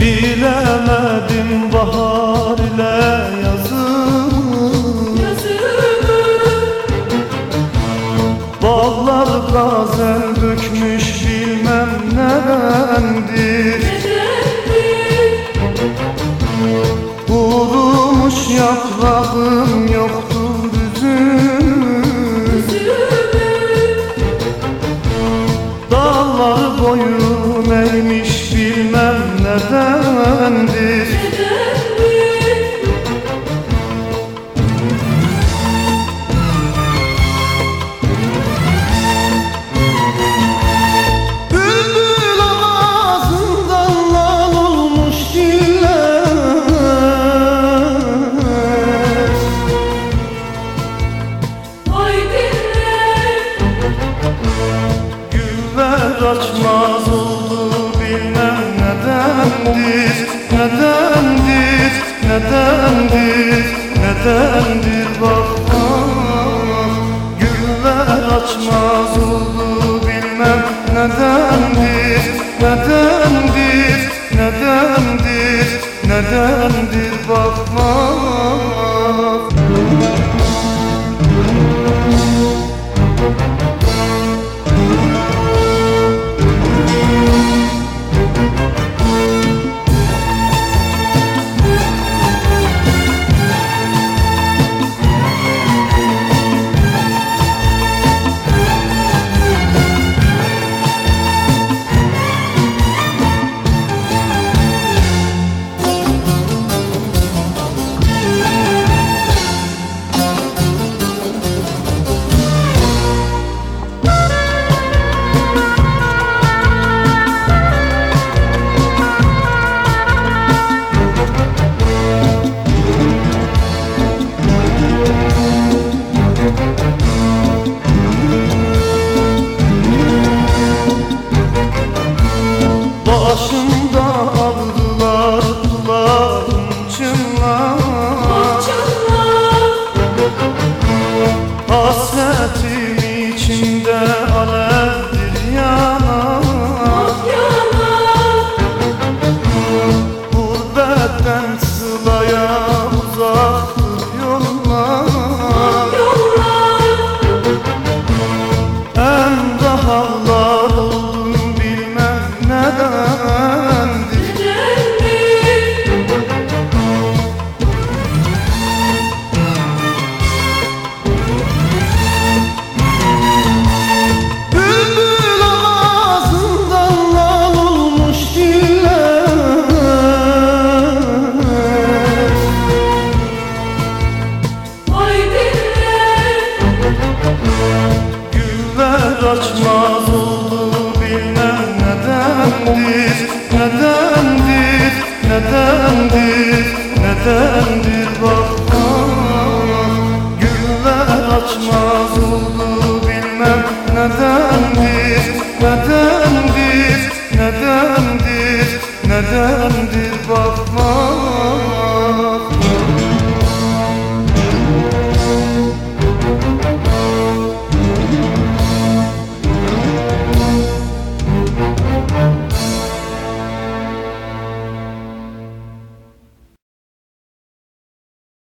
Bilemedim bahar ile yazımı Bağlar gazel bükmüş bilmem nedendir. Kurumuş yaprağım yoktur üzüm. Dağlar boyun eğmiş bilmem Güller açmaz oldu bilmem nedendir Nedendir, nedendir, nedendir Hasretim saçma